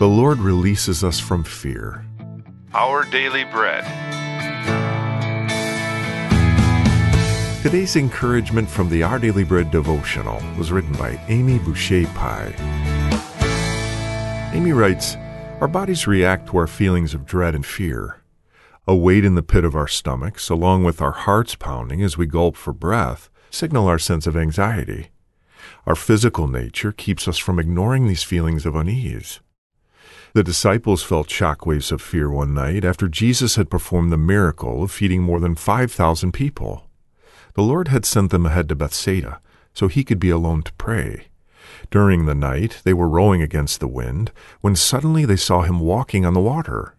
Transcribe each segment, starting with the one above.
The Lord releases us from fear. Our Daily Bread. Today's encouragement from the Our Daily Bread devotional was written by Amy Boucher Pye. Amy writes Our bodies react to our feelings of dread and fear. A weight in the pit of our stomachs, along with our hearts pounding as we gulp for breath, signal our sense of anxiety. Our physical nature keeps us from ignoring these feelings of unease. The disciples felt shockwaves of fear one night after Jesus had performed the miracle of feeding more than 5,000 people. The Lord had sent them ahead to Bethsaida so he could be alone to pray. During the night, they were rowing against the wind when suddenly they saw him walking on the water.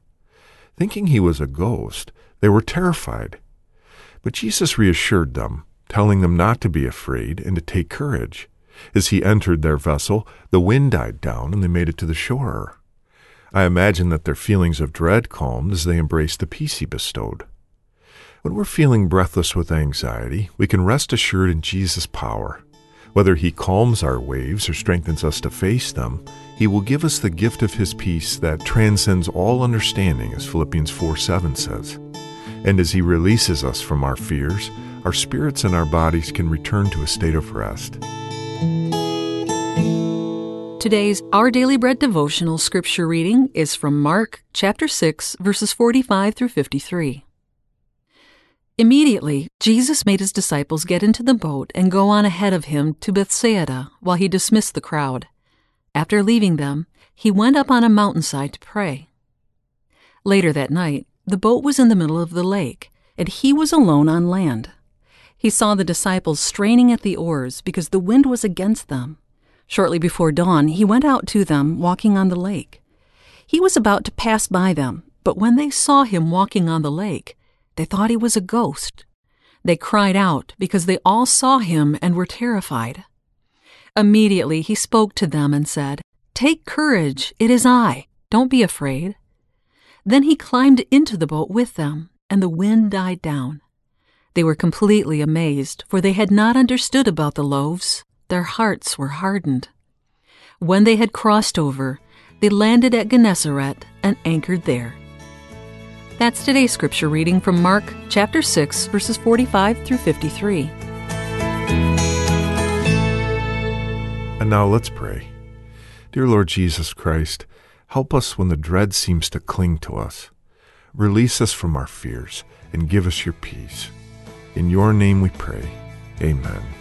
Thinking he was a ghost, they were terrified. But Jesus reassured them, telling them not to be afraid and to take courage. As he entered their vessel, the wind died down and they made it to the shore. I imagine that their feelings of dread calmed as they embraced the peace he bestowed. When we're feeling breathless with anxiety, we can rest assured in Jesus' power. Whether he calms our waves or strengthens us to face them, he will give us the gift of his peace that transcends all understanding, as Philippians 4 7 says. And as he releases us from our fears, our spirits and our bodies can return to a state of rest. Today's Our Daily Bread devotional scripture reading is from Mark chapter 6 verses 45 through 53. Immediately, Jesus made his disciples get into the boat and go on ahead of him to Bethsaida while he dismissed the crowd. After leaving them, he went up on a mountainside to pray. Later that night, the boat was in the middle of the lake, and he was alone on land. He saw the disciples straining at the oars because the wind was against them. Shortly before dawn, he went out to them, walking on the lake. He was about to pass by them, but when they saw him walking on the lake, they thought he was a ghost. They cried out because they all saw him and were terrified. Immediately he spoke to them and said, Take courage, it is I. Don't be afraid. Then he climbed into the boat with them, and the wind died down. They were completely amazed, for they had not understood about the loaves their hearts were hardened. When they had crossed over, they landed at Gennesaret and anchored there. That's today's scripture reading from Mark chapter 6 verses 45 through 53. And now let's pray. Dear Lord Jesus Christ, help us when the dread seems to cling to us. Release us from our fears and give us your peace. In your name we pray. Amen.